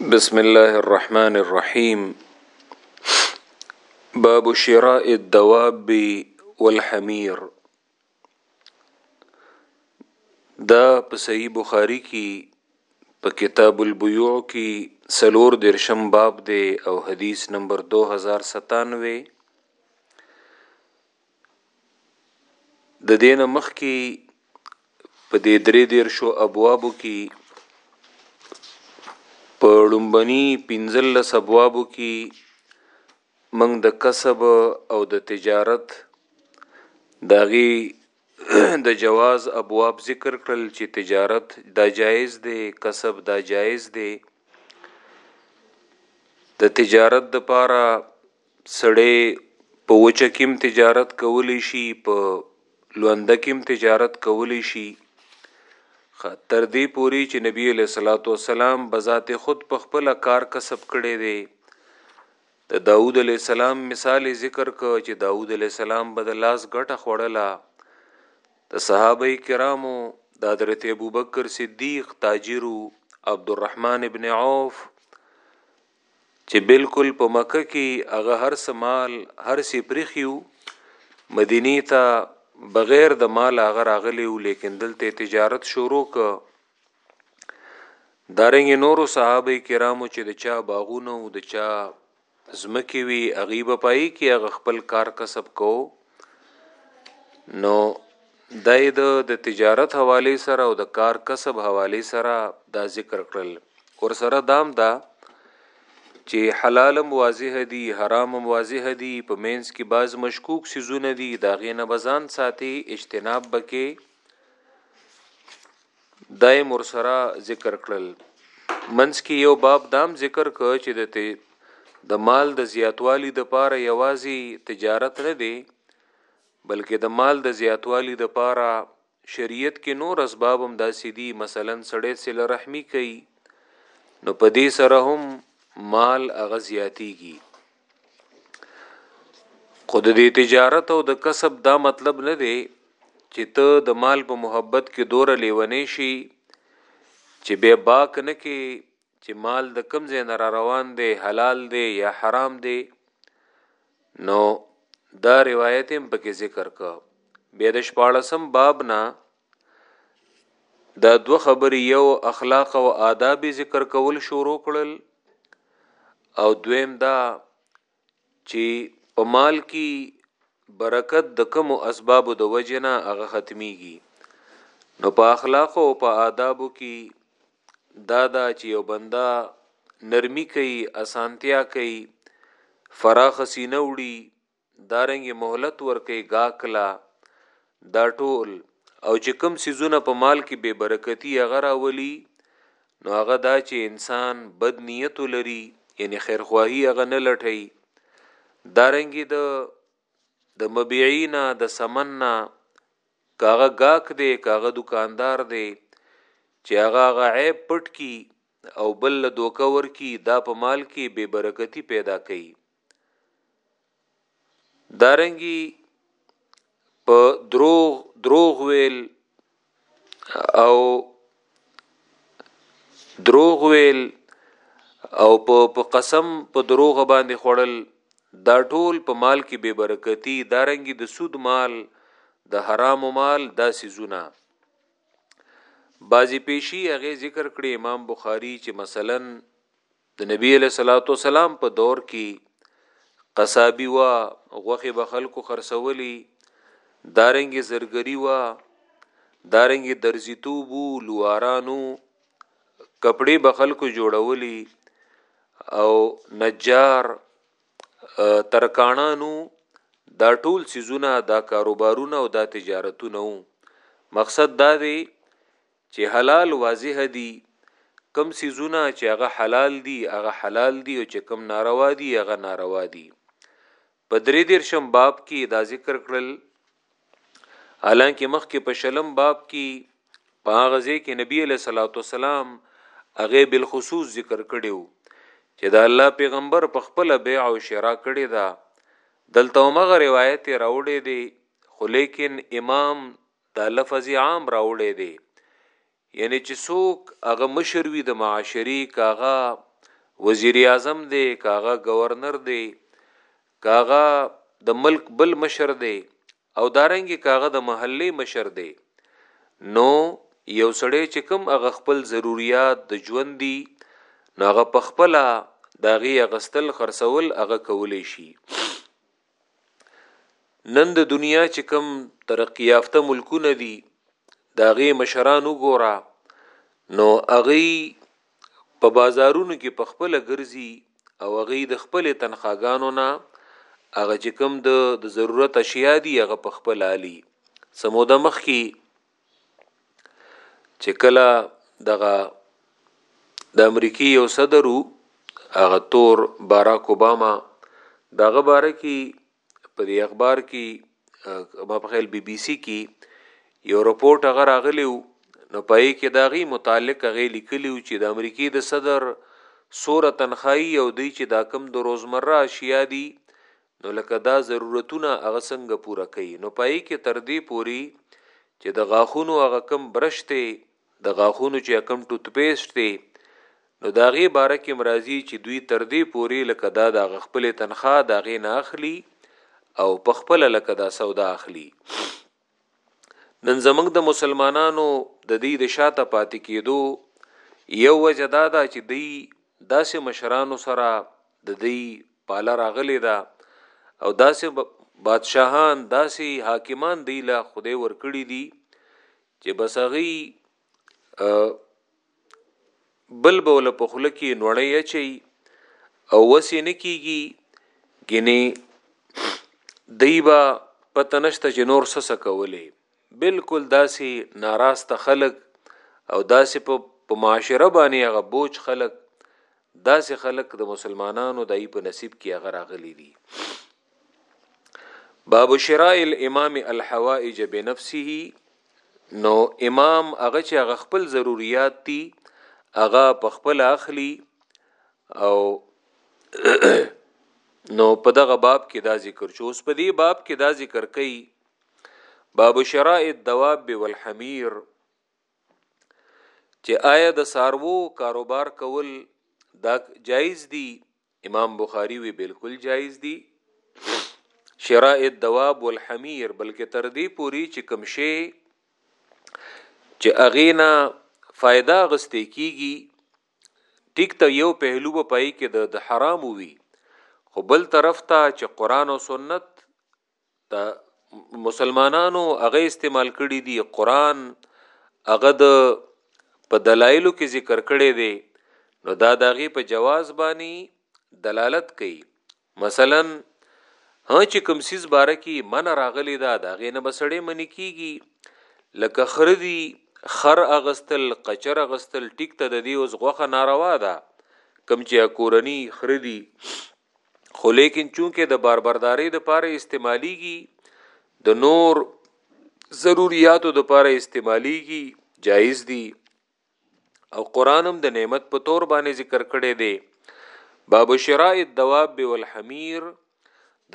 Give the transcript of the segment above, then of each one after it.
بسم الله الرحمن الرحيم باب شراء الدواب والحمير دا په صحیح بخاری کې په کتاب البیوع کې سلور درشم باب دی او حدیث نمبر 2097 د دې نه مخکې په دې درې دېرشو ابوابو کې په لومبني پنځلس ابوابو کې موږ د کسب او د تجارت داغي د جواز ابواب ذکر کړل چې تجارت دا جایز دی کسب دا جایز دی د تجارت د پاره سړی په وچه کې هم تجارت کولی شي، په لونده کې هم تجارت کولی شي. تر دې پورې چې نبی علیه الصلاۃ والسلام بذات خود په خپل کار کسب کړی دی. د داوود علیه السلام مثال ذکر کړ چې داوود علیه السلام به د لاس ګټه خوړله. د صحابه کرامو د حضرت ابوبکر صدیق تاجرو عبدالرحمن ابن عوف چه بلکل په مکه کی هغه هر څه مال هر څه پریښی وو مدینی ته بغیر د مال هغه راغلی وو لیکن دلته تجارت شروع که دارنګ نورو صحابه کرامو چه د چا باغونه او د چا زمکی وی هغه به پای کی هغه خپل کار کسب کوو نو دای د د تجارت حواله سره او د کار کسب حواله سره دا ذکر کړل ور سره دام دا چې حلال واضح دي حرام واضح دي په مینس کې باز مشکوک سيزونه دي دا غینه بزان ساتي اجتناب بکې دایم ورسره ذکر کړل منځ کې یو باب دام ذکر ک چې د ته د مال د زیاتوالي د پاره یوازي تجارت نه دی بلکې د مال د زیاتوالي د پاره شریعت کې نور اسباب هم داسې دي مثلا سړی سل رحمی کوي نو په دې سره هم مال اغه زیاتیږي خود دې تجارت او د کسب دا مطلب نه دی چې ته د مال په محبت کې دور لیونې شي چې به باک نه کې چې مال د کم ځای نه را روان دی حلال دی یا حرام دی نو دا روایت هم پکې ذکر کا بیا د شپاړسم باب نه دا دوه خبرې یو اخلاق او آداب ذکر کول شروع کړل او دویم دا چې په مال کې برکت د کوم اسباب د وجنه هغه ختميږي نو په اخلاق او په آدابو کې دا دا چې یو بندا نرمي کوي اسانتیا کوي فراخ سینه وړي دارنګه مهلت ورکي ګاکلا دا ټول او چې کم سيزونه په مال کې بے برکتی هغه راولي نو هغه دا چې انسان بد نیت لري یعنی خیرخواهی هغه نه لټي دارنګه د د مبيعینا د سمننا کاغه گاک دی کاغه دکاندار دی چې هغه هغه عیب پټ کی او بل دوکه ورکی دا په مال کې بے برکتی پیدا کوي دارنګي په دروغ دروغ ویل او دروغ ویل او په قسم په دروغ باندې خړل دا ټول په مال کې بے برکتی دارنګي د سود مال د حرام مال دا سيزونه بازی پیشی هغه ذکر کړی امام بخاری چې مثلا د نبی علیه الصلاة والسلام په دور کې قصابي وه، غوښې به خلکو خرڅولې، دارنګې زرګري وه، دارنګې درزیتوب وو، لواران وو، کپړې به خلکو جوړولې او نجار ترکاڼان وو، دا ټول څیزونه دا کاروبارونه او دا تجارتونه وو مقصد دا دی چي حلال واضح دي، کوم څيزونه چي هغه حلال دي هغه حلال دي او چي کوم ناروا دي هغه ناروا دي، په درې دېرشم باب کي يې دا ذکر کړل حالانکه مخکي په شلم باب کي په هغه ځای کي نبي عليه الصلاة والسلام هغه بالخصوص ذکر کړی وو چي د الله پيغمبر په خپله بيع او شراء کړې ده، دلته هم هغه روايت يې راوړی دی خو ليکن امام دا لفظ یې عام راوړی دی یعنی چې څوک هغه مشر وي د معاشري کاغه وزیر اعظم دی کاغه گورنر دی کاغه د ملک بل مشر دی او دارنګي کاغه د محلي مشر دی نو یو سړی چې کم هغه خپل ضرورت د ژوند دی ناغه پخپلا داغي غستل خرڅول هغه کولی شي نن د دنیا چې کم ترقی یافته ملکونه دي دا غي مشران وګوره نو اغي په بازارونو کې په خپل ګرځي او اغي د خپل تنخواګانو نه هغه چې کوم د ضرورت اشیاء دي هغه په خپل عالی سموده مخ کې چې کله دغه د امریکای یو صدر هغه تور باراک اوباما دغه باره کې په دې اخبار کې ما په خیال بي بي سي کې یو رپورت هغه راغلی نو پای کې دا غي متعلق غي لیکلی چې د امریکای د صدر سوره تنخواهي او دی چې دا کم د روزمره اشیاء دي نو لکه دا ضرورتونه هغه څنګه پوره کوي نو پای کې تر دې پوري چې د غاښونو هغه کم برش ته د غاښونو چې کم ټوت پیسټ دی نو دا غي باره کې مرضی چې دوی تر دې پوري لکه دا د خپل تنخواه دا غي نه اخلي او په خپل لکه دا سودا اخلي نن زمونږ د مسلمانانو د دې د شاته پاتې کېدو یو وجه دا ده چې دی داسې مشرانو سره د دی پاله راغلی ده او داسې بادشاهان داسې حاکمان دی له خدای ورکړي دي چې بسغي بل بوله په خله کې نوړی اچي او وسې نه کیږي ګنې دیبا پته نشته چې نور څه څه کولې بالکل داسې ناراسته خلک او داسې په په معاشره باندې هغه بوج خلک داسې خلک د دا مسلمانانو دای په نصیب کې هغه راغلي دي باب شراء الامام الحوائج بنفسه نو امام هغه چې هغه خپل ضرورت دي هغه په خپل اخلي او نو په دغه باب کې دا ذکر شو اوس په دې باب کې دا ذکر کړي باب شراء الدواب والحمير چې آیا د سارو کاروبار کول دا جایز دي امام بخاری وی بالکل جایز دی شراء الدواب والحمیر بلکې تر دې پوری چې کوم شی چې اغینا فائدہ غستې کیږي ټیک ته یو پهلو په پای کې د حرام وی خو بل طرف ته چې قران او سنت دا مسلمانانو هغه استعمال کړی دی قران هغه د په دلایلو کې ذکر کړی دی نو دا داغي په جواز باندې دلالت کوي مثلا ها چې کوم سیس باره کې من راغلی دا داغي نه بسړې منی کیږي لکه خردي خر اغستل قچر اغستل ټیک ته د دې اوس غوخه ناروا ده کم چې کورنی خردي خو لیکن چونکه د باربرداري د پاره استعماليږي د نور ضرورتو د پاره استعماليږي جایز دي او قران هم د نعمت په تور باندې ذکر کړي دي باب شراء الدواب والحمير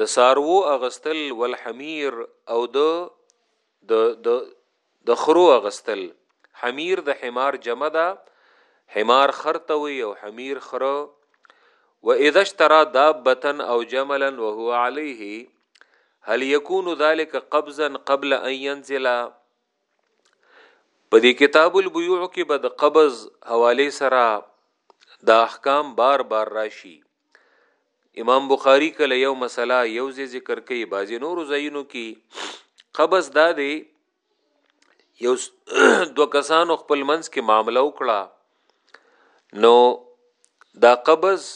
د سارو اغستل والحمير او د د د د خرو اغستل، حمیر د حمار جمع ده، حمار خر ته وي او حمیر خره و اذا اشترى دابه او جملا وهو عليه هل يكون ذلك قبضا قبل ان ينزل په دې کتاب البيوع کې به د قبض حواله سره دا احکام بار بار راشي امام بخاری کله یو مسله یو ځای ذکر کوي بعضی نور ځایونو کې قبض دا دی یو دو کسانو خپل منځ کې معامله وکړه نو دا قبض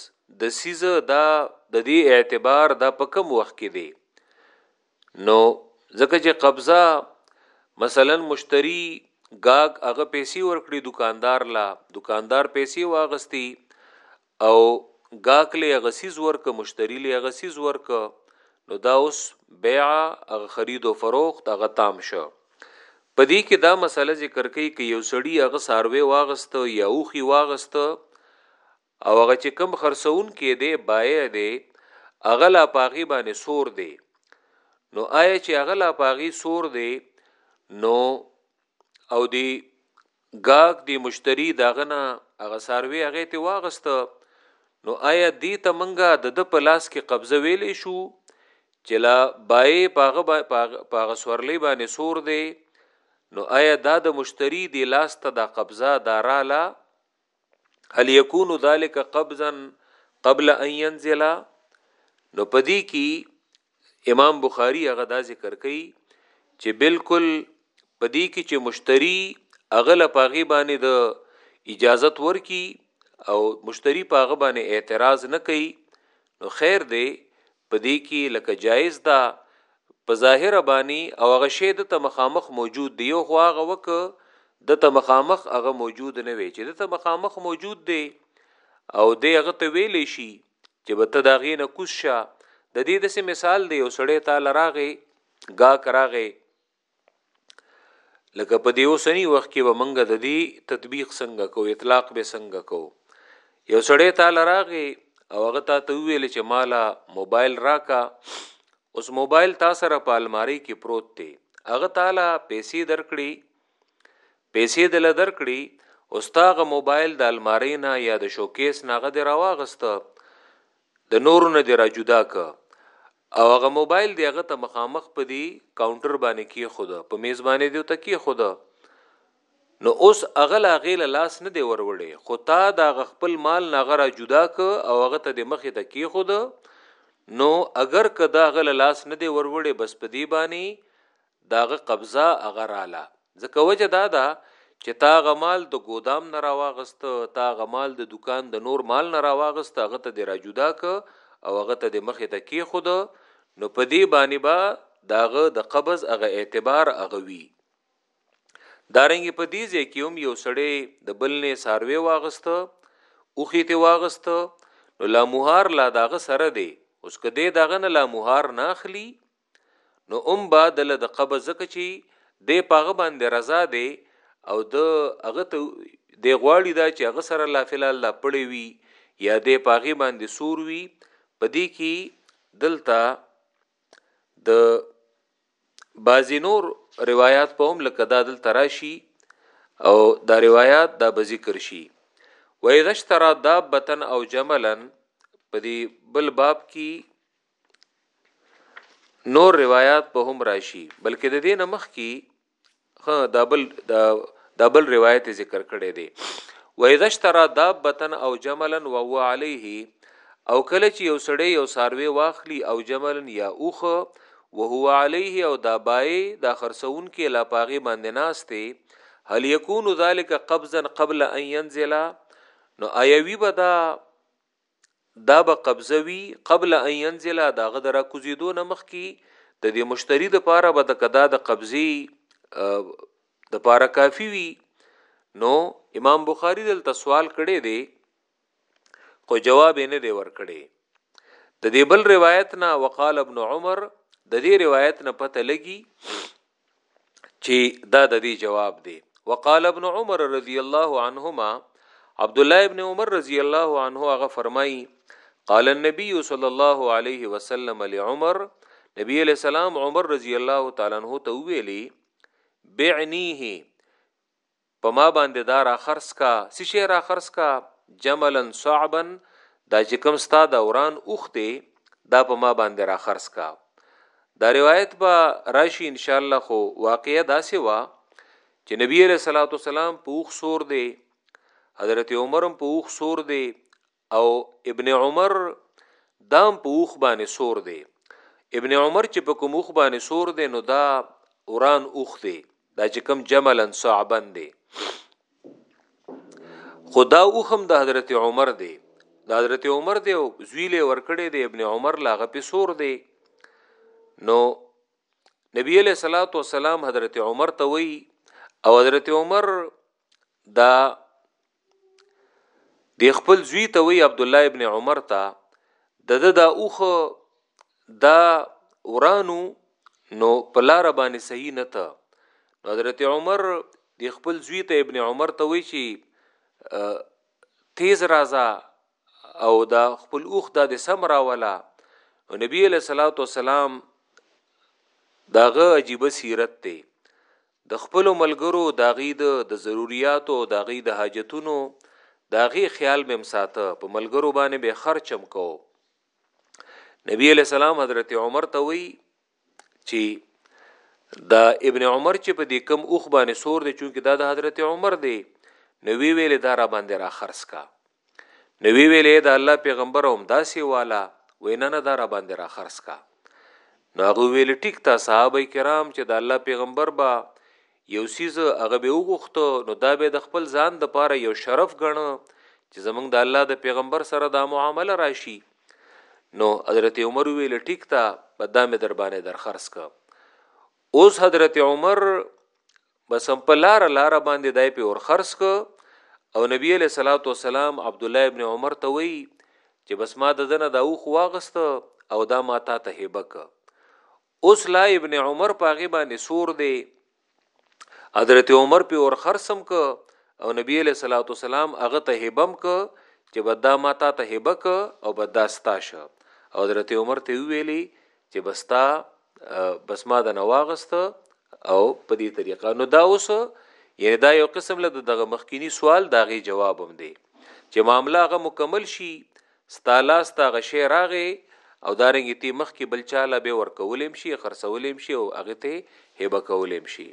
د سیزه دا د دې اعتبار دا په کم وخت کې دی نو ځکه چې قبضه مثلا مشتری گاګ هغه پیسې ورکړي دکاندار لا دکاندار پیسې واغستی او ګاک لې هغه څیز ورکه مشتری لې هغه څیز ورکه نو دا اوس بیعه هغه خرید او فروخت هغه تام شه په دې کې دا مسله ذکر کوي که یو سړی هغه ساروی واغسته یا اوخی واغسته او هغه چې کم خرڅون کې دی بایع دی هغه لا پاغي باندې سور دی نو آیا چې هغه لا پاغي سور دی نو او دی ګاک دی مشتری داغه نه هغه ساروی هغه ته واغست نو آیا دی ته منګه د د پلاس کې قبضه ویلې شو چې لا بای پاغه پاغه سورلې باندې سور دی نو آیا دا د مشتری دی لاس ته د قبضه داراله هل یکون ذالک قبضا قبل ان ينزل نو پدی کی امام بخاری هغه دا ذکر کوي چې بالکل پدی کی چې مشتری اغل پاغي باندې د اجازت ورکی او مشتری پاغه باندې اعتراض نه کوي نو خیر دی په دې کی لکه جایز ده په ظاهره بانی او هغه شی ده ته مخامخ موجود دی یو خو هغه وک ده ته مخامخ هغه موجود نه وی چی ده ته مخامخ موجود دی او دی هغه ته ویلی شی چی به ته دا غی نه کوس شه د دې دسې مثال دی یو سړی تا لراغه ګا کراغه لکه په دې اوسنی وخت کې به منګه د دې تطبیق څنګه کو اطلاق به څنګه کو یو سړی تا لراغه او هغه تا ته ویل چې مالا موبایل راکا اوس موبایل تا سره په الماری کې پروت دی هغه تعالی پیسې درکړي پیسې دل درکړي اوستاغه موبایل د الماری نه یا د شوکیس نه غد راواغسته د نورو نه دې راجدا که. او هغه موبایل دې هغه ته مخامخ په دې کاونټر باندې کېښوده، په مېز باندې دې ورته کېښوده، نو اوس هغه له هغې له لاس نه دی وروړی، خو تا د هغه خپل مال نه هغه راجدا که او هغه ته دې مخې ته کېښوده، نو اګر که ده هغه له لاس نه دی وروړی، بس په دې باندې داغه قبضه هغه راله ځکه وجه دا ده چې تا هغه مال د ګودام نه راواغست تا هغه مال د دکان د نور مال نه راواغست هغه ته د راجودا ک او هغه ته د مخې ته کې خود نو په دې باندې با داغه د قبض هغه اعتبار هغه وی دارنګ په دې ځای کې هم یو سړی د بل نه ساروي واغست او خېته واغست نو لا مهار لا داغه سره دی اوس کده داغه نه لا مهار نه اخلي نو ام با دله د قبض ځکه چی دی پاغه باندې رضا دی او د هغه ته دی غواړي دا چې هغه سره لا فلال لا پړې وي یا دی پاغه باندې سور وي پدې کې دلته د بعضی نور روایت په هم لکه دا دلته راشي او دا روایت دا به ذکر شي و اذا اشترى دابه او جملا په دې بل باب کې نور روایت به هم راشي بلکې د دین مخ کی خو دابل دابل روایت ذکر کړي دي و اذا اشترى دابتن او جملا وهو عليه او کله چې یو سړی یو ساروی واخلی او جملا یا اوخ وهو عليه او دا بای دا خرسون کې لا پاغي باندې ناشته هل یکون ذلک قبضا قبل ان ينزل نو ایوی بدا دا به قبضه وي قبل ان ينزل د هغه د راکوزېدو نه مخکې د دې مشتري د پاره به د کدا د قبضې د پاره کافي وي نو امام بخاری دلته سوال کړی دی خو جواب یې نه دی ورکړی د دې بل روایت نه وقال ابن عمر د دې روایت نه پته لګي چې دا د دې جواب دی وقال ابن عمر رضی الله عنهما عبد الله ابن عمر رضی الله عنه هغه فرمایي قال النبي صلى الله عليه وسلم لعمر نبی علیہ السلام عمر رضی الله تعالی عنہ ته ویلي بعنیه په ما باندې دا راخرڅ کا، څه شی راخرڅ کا؟ جملا صعبا، دا چې کوم ستا دا وران اوښ دی دا په ما باندې راخرڅ کا. دا روایت به راشي ان شاء الله خو واقعه داسې وه چې نبی علیه الصلاة والسلام په اوښ سور دی، حضرت عمر هم په اوښ سور دی او ابن عمر دام په اوخ باندې سور دی ابن عمر چې په کوم اوخ باندې سور دی نو دا اوران اوخ دی دا چې کوم جملا صعبا دی خدا اوخم د حضرت عمر دی د حضرت عمر دی او زویله ورکړی دی ابن عمر لاغه په سور دی نو نبی علیہ الصلوۃ والسلام حضرت عمر ته وی او حضرت عمر دا دی خپل زوی ته وی عبد الله ابن عمر ته د د دا اوخ دا ورانو نو پلار باندې صحیح نه ته نو حضرت عمر د خپل زوی ته ابن عمر ته وی چی تیز رازا او دا خپل اوخ دا د سم راولا نو نبی علیہ الصلوۃ والسلام داغه عجیب سیرت ته د خپلو ملګرو، د هغوی د د ضروریاتو او د هغوی د حاجتونو د هغوی خیال به هم ساته، په ملګرو باندې به خرچ هم کوو. نبی علیه السلام حضرت عمر ته وی چی دا ابن عمر چې په دې کم اوخ باندې سور دی چونکه دا د حضرت عمر دی نو وی ویل دا را باندې را خرڅ کا نو وی ویل اې د الله پیغمبره همداسې واله وی نه نه دا را باندې را خرڅ کا نو هغه ویل ټیک تا صحابه کرام چې د الله پیغمبر به یو سیز هغه به وغوښته نو دا به د خپل ځان د پاره یو شرف ګڼه چې زمونږ د الله د پیغمبر سره دا معامله راشي نو حضرت عمر ویل ټیک تا بدا مې در باندې در خرڅ ک اوس حضرت عمر بس هم په لار لار باندې دای په اور خرڅ کو او نبی علیہ الصلوۃ والسلام عبد الله ابن عمر ته وی چې بس ما د دنه دا اوخ واغست او دا ما تا ته هبک اوس لا ابن عمر پاغي باندې سور دی حضرت عمر په اور خرسم ک او نبی علیہ الصلوۃ والسلام هغه ته هبم ک چې بدا ما تا ته هبک او بدا ستاشه او حضرت عمر ته ویلی چې بستا بس ما د نواغست او په دې طریقه نو دا اوس یعنی دا یو قسم له دغه مخکینی سوال داغي جواب هم دی چې معاملہ غو مکمل شي ستالاس تا غشي راغې او دارنګ تی مخ کې بل چاله به ورکولم شي خرڅولم شي او هغه ته هبه کولم شي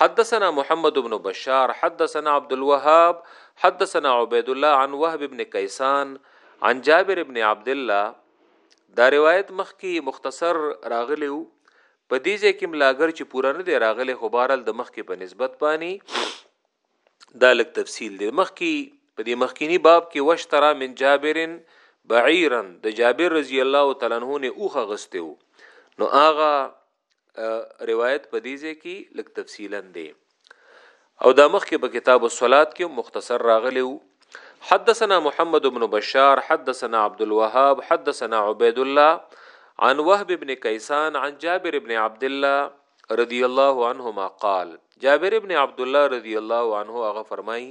حدثنا محمد بن بشار حدثنا عبد الوهاب حدثنا عبيد الله عن وهب بن كيسان عن جابر بن عبد الله دا روایت مخکې مختصر راغلی وو په دې ځای کې ملاګر چې پوره نه دی راغلی خو بهرال د مخکې په نسبت باندې دا لک تفصیل دی مخکې په دې مخکینی باب کې وشترا من جابرن بعیرن د جابر رضی الله تعالی عنہ نه اوخه غستیو نو آغا روایت په دې ځای کې لږ تفصیلا دی او دا مخکې په کتاب الصلات کې مختصر راغلی وو حدثنا محمد بن بشار حدثنا عبد الوهاب حدثنا عبيد الله عن وهب بن كيسان عن جابر بن عبد الله رضي الله عنهما قال جابر بن عبد الله رضي الله عنه هغه فرمایي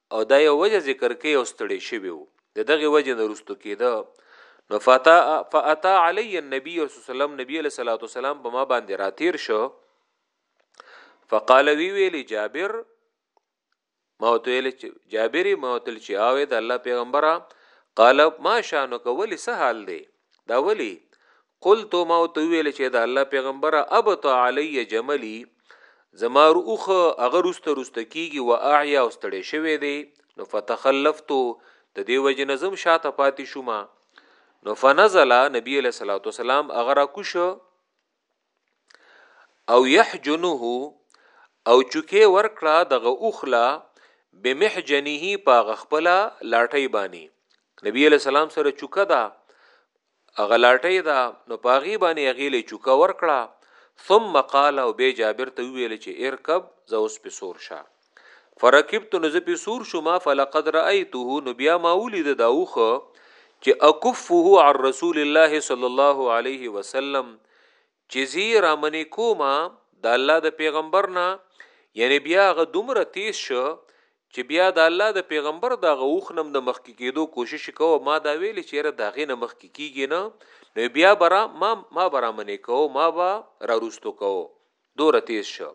او دا یو وجه ذکر کوي او ستړی شوی وو د دغه وجه نه رستو کېده نو فتا فاتا علی النبی صلی الله علیه وسلم نبی علیہ الصلوۃ والسلام په ما باندې راتیر شو فقال وی ویل جابر ما وتل جابر ما وتل چې اوه د الله پیغمبره قال ما شانو کولی سه حال دی دا ولی قلت ما ورته وویل چې د الله پیغمبره ابط علی جملی زما روخ هغه روسته روسته کیږي و اعیا او ستړی شوی دی نو فتخلفتو د دې وجه نه زم شاته پاتې شوم نو فنزل نبی علیہ الصلوۃ والسلام اگر کوش او یحجنه او چوکې ورکړه دغه اوخلا بمحجنه پاغ خپل لاټي بانی نبی علیہ السلام سره چوکه ده هغه لاټۍ ده نو په هغې باندې هغې له چوکه ورکړه ثم قال او بیا جابر ته وویل چې ارکب زه اوس په سور شه فرکبت نو زه په سور شوم فلقد رأیته نو بیا ما ولید دا اوخه چې اکفه عن رسول الله صلی الله علیه وسلم چی زه یی رامنی کوم د الله د پیغمبر نه یعنی بیا هغه دومره تیز شه چی بیا د الله د پیغمبر د هغه اوښ نم د مخکی کیدو کوشش کوه ما دا ویلی چی یاره د هغی نه مخکی کیږی نه نو بیا به را ما ما به رامنی کوه ما به را روستو کوه دوره تیز شه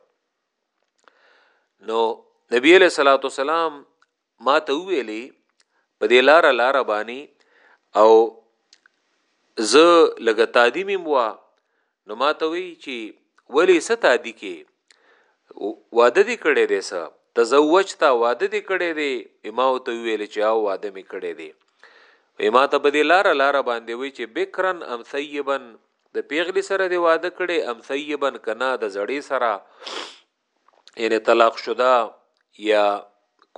نو نبی علیه الصلاۃ والسلام ما ته وویلې په دې لاره لاره بانی او زه لګه تادی میم وا نو ما ته وی چې ولی څه تادی کې واده دې کړې دې څه تزوج تا واده دې کړې دې ما ته ویلې چې او واده می کړې دې وی ما ته په دې لاره لاره باندې وی چې بکرن ام ثیبن د پیغلی سره دی واده کړي ام ثیبن کنا د زړی سره یعنی طلاق شده یا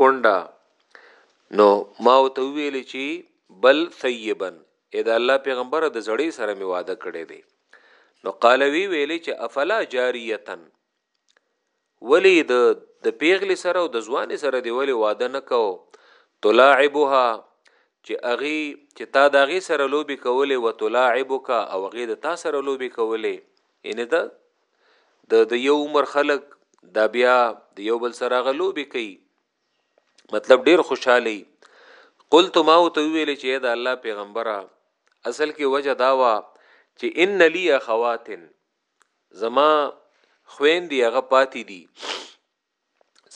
کونډه نو ما او ته ویل چی بل ثیبن اې د الله پیغمبر د زړی سره می واده کړی دی نو قال وی ویل چې افلا جاریتن ولی د د پیغلی سره او د ځوان سره دی ولی واده نکاو تلاعبها چې اغي چې تا د اغي سره لوبي کولې و تلاعبک او اغي د تا سره لوبي کولې ان دا د د یو عمر خلک دا بیا د یو بل سره غلوبې کوي مطلب ډیر خوشحالي قلت ما او ته ویل چې دا الله پیغمبره اصل کې وجه دا وا چې ان لی اخواتن زما خويندې هغه پاتې دي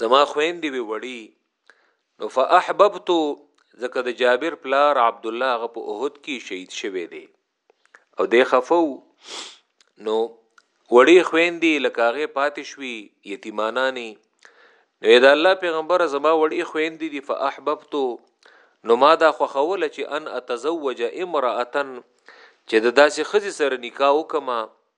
زما خويندې وي وړي نو فاحببت ځکه د جابر پلار عبد الله غ په احد کې شهید شوی دی او د خفو نو وړي خويندې لکاغه پاتې شوي یتیمانانی نو اې د الله پیغمبر زما وړي خويندې دي فاحببت نو ما دا خوخول چې ان اتزوج امراه چې د داسې خزي سره نکاح وکما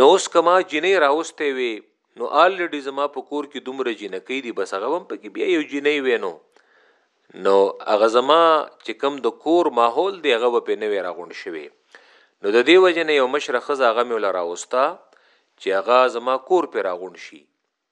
نو اوس کما جنې راوستې وي نو الریډي زما په کور کې دومره جنکې دي بس هغه هم پکې بیا یو جنې وینو نو هغه زما چې کم د کور ماحول دی هغه په نوې راغونډ شوی نو د دې وجنې یو مشره خزه هغه مې لراوستا چې هغه زما کور پر راغونډ شي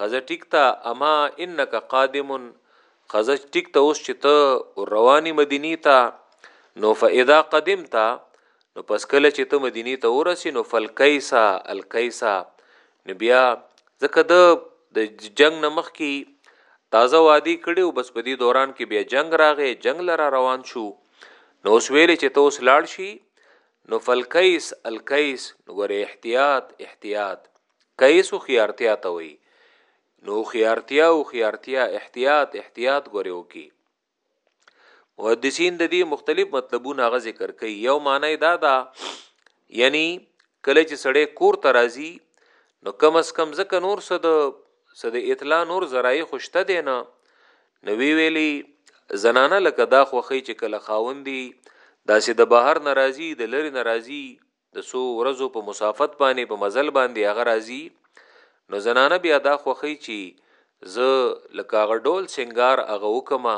قضه ټیک ته اما انک قادم قضه ټیک ته اوس چې ته رواني مدینی ته نو فاذا قدمت نو پس کله چې ته مدینی ته ورسی نو فلکیسا الکیسا نو بیا ځکه د د جنگ نمخ کی تازه وادي کړي او بس په دې دوران کې بیا جنگ راغې جنگ لره روان شو نو اوس ویلې چې ته اوس لاړ شي نو فلکیس الکیس نو ګوره احتیاط احتیاط کيس هوښيارتيا ته وایي نو هوښيارتيا هوښيارتيا احتياط احتياط ګورې وکي محدثین د دې مختلف مطلبونه غ ذکر کوي یو معنی دا دا یعنی کله چې سړی کور ته راځي نو کم اس کم ځکه نور څه د څه د اطلاع نور ذرایع خوشته دی نه نو وی ویلی زنانه لکه دا خوخی چې کله خاوندي داسې د بهر ناراضي د لری ناراضي د څو ورځو په مسافت باندې په مزل باندې هغه راځي نو زنانه بیا دا خوخی چی زه لکه هغه ډول سنگار هغه وکما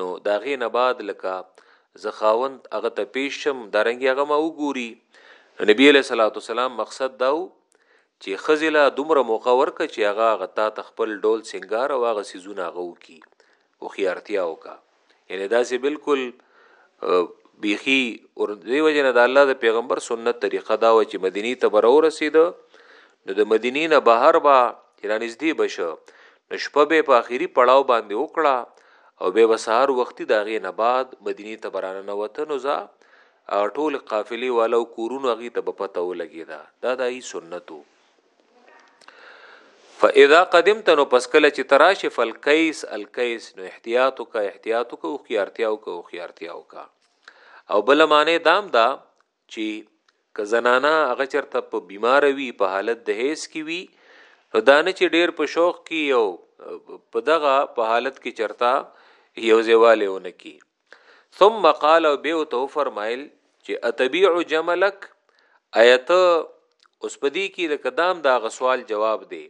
نو داغه نه بعد لکه زه خاوند هغه ته پیش شم دارنګ هغه ما وګوري نو نبی علیہ الصلوۃ والسلام مقصد داو چې خزله دومره موقع ورکه چې هغه غتا تخپل ډول سنگار او هغه سيزونه غو کی هوښیارتیا وکا یعنی داسې بالکل بیخی اور دی وجه نه د الله د پیغمبر سنت طریقه دا و چې مدینی ته برو رسید نو د مدینی نه بهر با چرانځدی بشه نو شپه به په اخیری پړاو باندې وکړه او به وسهار وختي دا غې نه بعد مدینی ته برانه نه وته نو ځا ټول قافلی والو کورونو غي ته په پته ولګی دا دا دای سنتو فاذا قدمت نو پس کله چې تراش فلکیس الکیس نو احتیاط کا احتیاط کا او خيارتیاو کا او خيارتیاو کا او بل معنی دام دا چې که زنانا هغه چرته په بیمار وي په حالت د هیڅ کی وي نو دانه چې ډیر په شوق کې او په دغه په حالت کې چرتا یو زیواله ونکي ثم قال او به تو فرمایل چې اتبيع جملک ایت اوس پدی کې د قدام دا غسوال جواب دی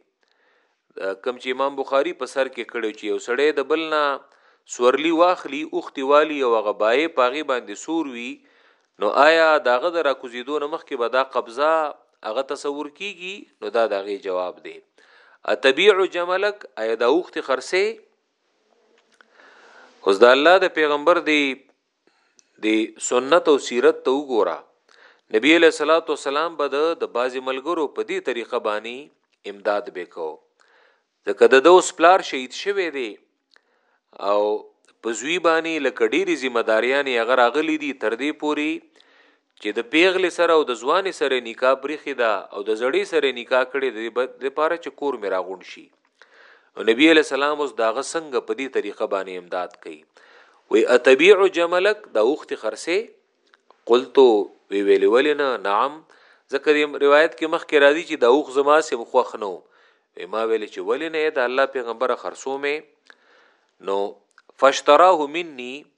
کم چې امام بخاری په سر کې کړو چې یو سړی د بلنا سورلی واخلی اوختی والی او هغه بای پاغي باندې سور وی نو آیا داغه د راکوزیدو نمخ کې به دا قبضه هغه تصور کیږي نو دا دغه جواب دی اتبيع جملک ایا دا اوختی خرسه اوس د الله د پیغمبر دی د سنت او سیرت ته وګوره نبی له صلوات و سلام بد د بازي ملګرو په دې طریقه باندې امداد وکاو ځکه د دوس پلار شهید شوی دی او په زوی باندې لکه ډېری ذمہ داریاں هغه راغلي دي تر دې پوري چې د پېغلې سره او د ځوانې سره یې نکاح پریښې ده او د زړې سره یې نکاح کړې د دې لپاره چې کور مې راغون شي نو نبی علیہ السلام اوس داغه څنګه په دې طریقه باندې امداد کوي وی اتبيع جملک دا وخت خرسه قلت وی ویل ولنا نعم ځکه د روایت کې مخ کې راځي چې دا وخت زما سم خوخ نو وی ما ویل چې ولنا دا الله پیغمبر خرسو مې نو فاشتراه مني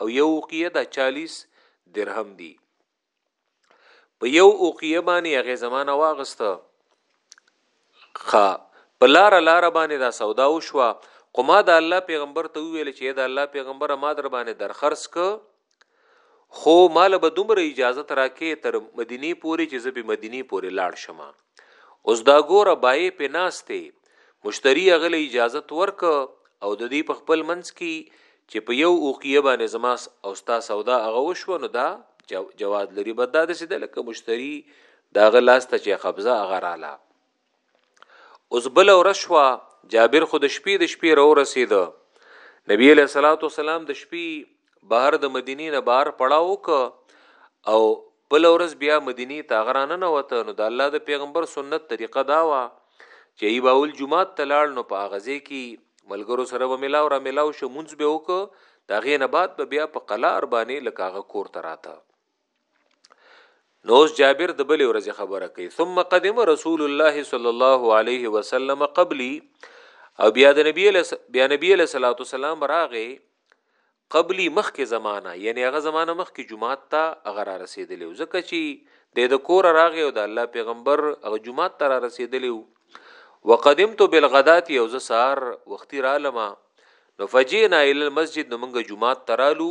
او یو اوقیه دا چالیس درهم دی په یو اوقیه باندې هغه زمانه واغسته خا په لار لار باندې دا سودا وشوه خو ما د الله پیغمبر ته ویل چې دا الله پیغمبر ما در باندې درخرس ک خو مال به دومره اجازه تراکې تر مدینه پوري چې زه به مدینه پوري لاړ شمه اوس دا ګوره بایې په ناسته مشتری اغلی اجازت ورک او د دې په خپل منځ کې چې په یو اوقیه باندې زما او ستا سودا هغه وشو نو دا جواز لري بد دا د سیده لکه مشتری دا غلاس ته چې قبضه هغه رااله اوس بل ورشوا جابر خود شپې د شپې را ورسېده نبی له صلوات و سلام د شپې بهر د مدینې نه بهر پړاو وکړ او بل ورځ بیا مدینه ته غرانه نه وته نو د الله د پیغمبر سنت طریقه دا وا چې ای باول جمعات تلاړ نو په غزه کې ملګرو سره به ملاو را ملاو شو مونږ به وک دا غې نه بعد به بیا په قلا اربانه لکاغه کور تراته نو اوس جابر د بلې ورځې خبره کوي ثم قدم رسول الله صلی الله علیه وسلم قبلی او بیا د نبی له بیا نبی له صلوات والسلام راغې قبلی مخکې زمانہ یعنی هغه زمانہ مخکې جمعات ته هغه را رسیدلی ځکه چې د کور راغې او د الله پیغمبر هغه جمعات ته را رسیدلی وقدمت بالغدات یو ز سار وختي رالما نو فجینا ال المسجد نو موږ جمعات ترالو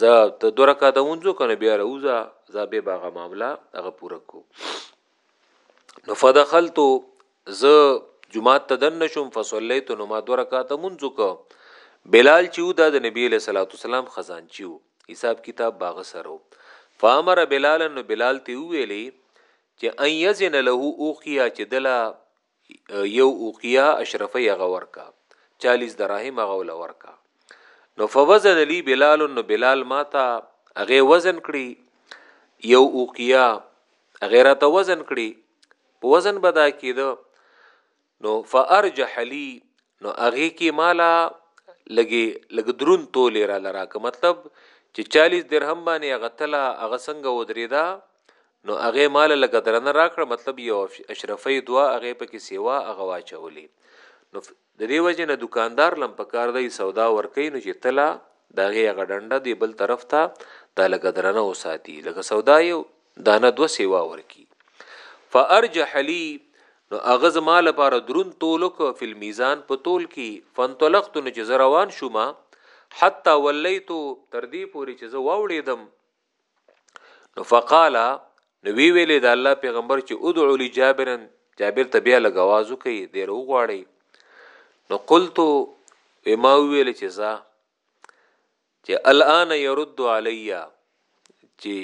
زه ته دوه رکعاته اونځو کنه بیا روزه زه به باغه معاملہ هغه پوره کو نو فدخلت زه جمعه ته دن شوم فصلیت نو ما دوه رکعاته منځو کو بلال چې و د نبی له صلوات والسلام خزان چې و حساب کتاب باغ سره فامر بلال نو بلال ته ویلې چې ان یزن له اوخیا چې دلا یو اوقیا اشرفی هغه ورکا 40 دراهم هغه ول ورکا نو فوزن لی بلال نو بلال ماته هغه وزن کړي یو اوقیا غیره ته وزن کړي په وزن بدا کیده نو فارجح لی نو هغه کې مالا لګي لګ درون تولې را لراک مطلب چې 40 درهم باندې هغه تلا هغه څنګه ودریدا نو هغه ماله لږه درنه راکړه مطلب یو اشرفی دوا هغه پکې سیوا هغه واچولې نو د دې وجه نه دکاندار لم پکار دی سودا ورکې نو چې تلا داغه هغه ډنډه دی بل طرف ته دا لږه درنه وساتي لکه سودا یو دانه دو سیوا ورکی فارجح لی نو اغز ما لپاره درون تولک فل میزان په تول کې فنطلقت نو چې روان شوم حتا ولیتو تر دې پورې چې زه واوړېدم نو فقال نو وی ویلې د الله پیغمبر چې ادعو لجابر جابر ته بیا لګوازو کوي دی رو غواړي نو قلت وما ویل چې زه چې الان يرد عليا چې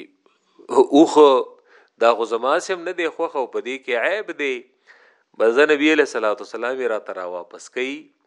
اوخ دا خو زما سم نه دی خوخه په دې کې عیب دی بزن نبی له صلوات والسلام را ترا واپس کئ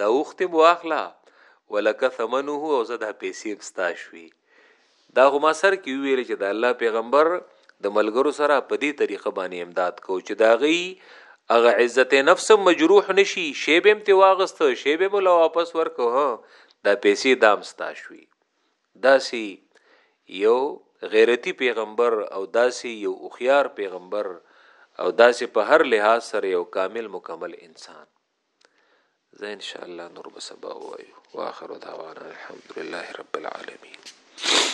دا اوښتې مو واخله ولک ثمنه او زه دا پیسې هم ستا شوې دا خو ما سر کې وویل چې د الله پیغمبر د ملګرو سره په دې طریقه باندې امداد کو چې دا غي هغه عزت نفس مجروح نشي شی به ته واغست شی به مولا واپس ورکو ها دا پیسې دام ستا شوي داسي یو غیرتی پیغمبر او داسي یو اخیار پیغمبر او داسي په هر لحاظ سره یو کامل مکمل انسان زه ان شاء الله نور بسبا وایو واخر دعوانا الحمد لله رب العالمين